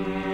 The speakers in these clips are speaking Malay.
Yeah.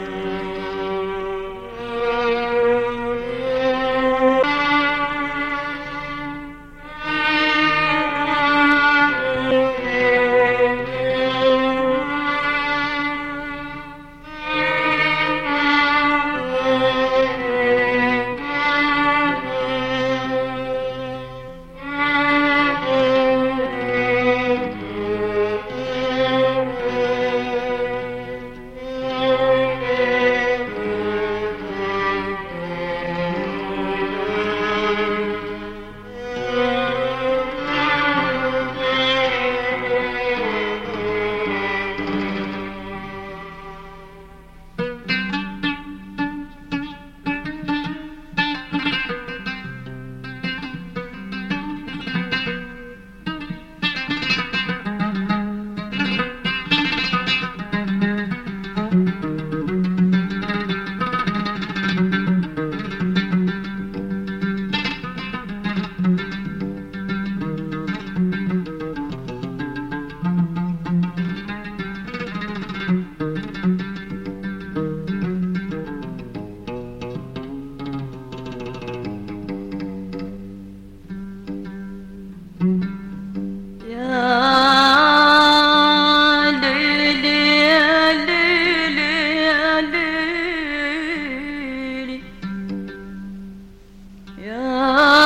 ஆ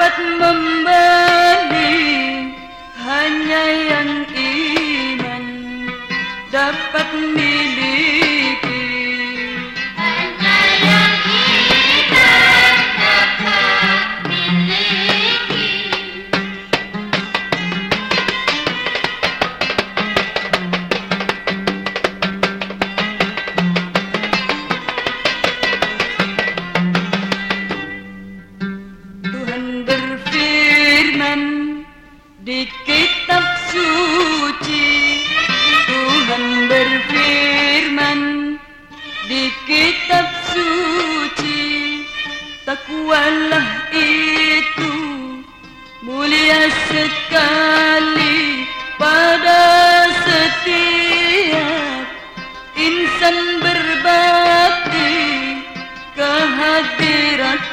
Takwalah itu mulia sekali pada setiap insan berbakti kehadirat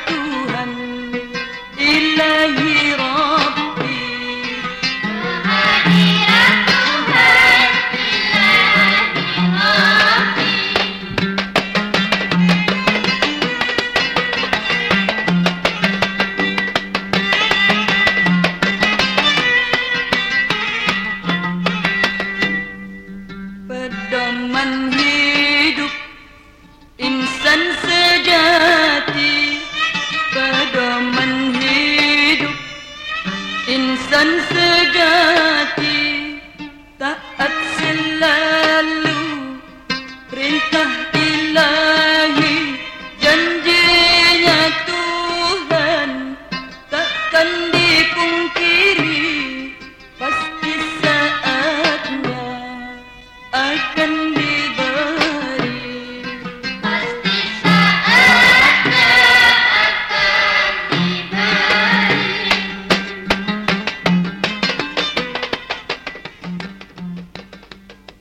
நீர்